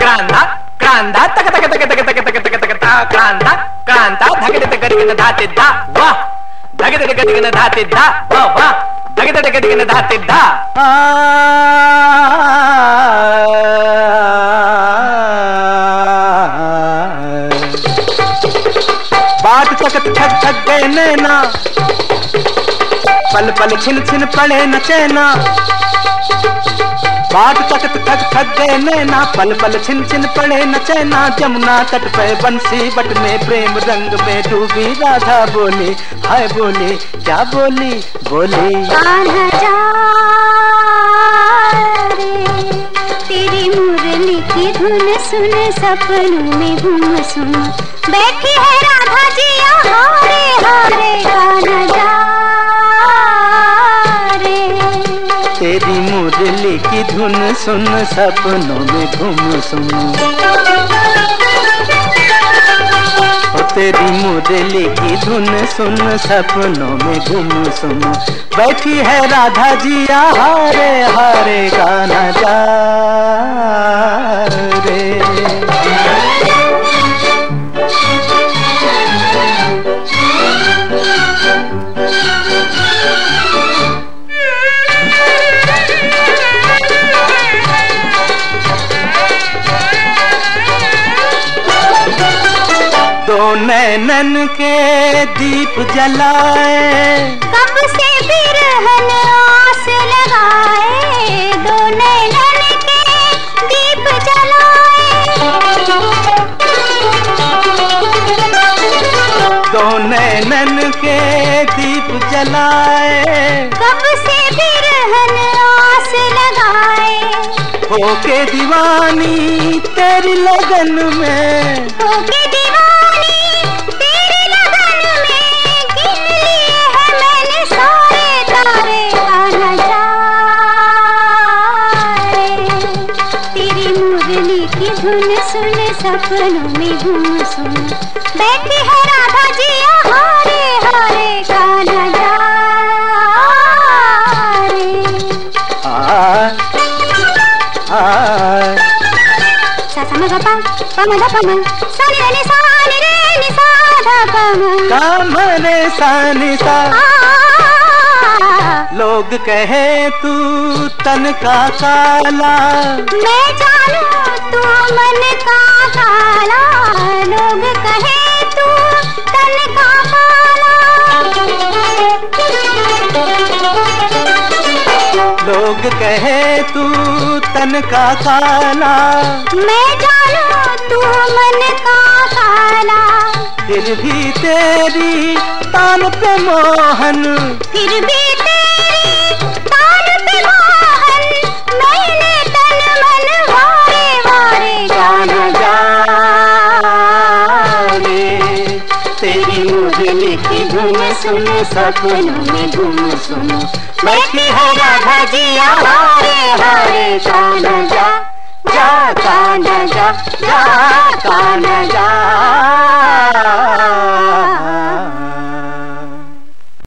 क्रांता क्रांता तक तक तक तक तक तक तक तक धा क्रांता क्रांता धग दिग गरिगन धाते धा वाह धग दिग गरिगन धाते धा वाह वाह धग दिग गरिगन धाते धा बात तकत ठग ठग गए नैना पल पल छिन छिन पड़े न बात तकत ठग ठग गए नैना पल पल छिन छिन पड़े न चैना जमुना तट पे बंसी बट में प्रेम रंग में डूबी राधा बोली, हाय बोली, क्या बोली बोली। तेरी मुरली की धुन सुन, सपनों में घूम सुन। बैठी है राधा जी, हारे हारे कान्हा जा की धुन सुन, सपनों में घूम सुन। तेरी मुरली की धुन सुन, सपनों में घूम सुन। बैठी है राधा जी हरे हरे गाना जा। दो नैनन के दीप जलाए। कब से बिरहन आस लगाए दो नैनन के दीप जलाए। दो नैनन के दीप जलाए। कब से बिरहन आस लगाए। होके दीवानी तेरी लगन में। होके दीवानी की धुन सुन सपनों में घूम सुन। बैठी है राधा जी हारे हारे आ आ सा सा म ग पा प म प म सा नि रे नि सा नि रे नि सा ध प म कामने सानी सा आ, लोग कहे तू तन का काला। मैं जानू तू मन का काला लोग कहे तू तन का काला लोग कहे तू तन का काला मैं जानू तू मन का काला फिर भी तेरी तान पे मोहन। फिर भी सुन सपनों में घूम सुनो। बैठी हो राधा जी, हरे हरे कान जा जा कान जा जा कान जा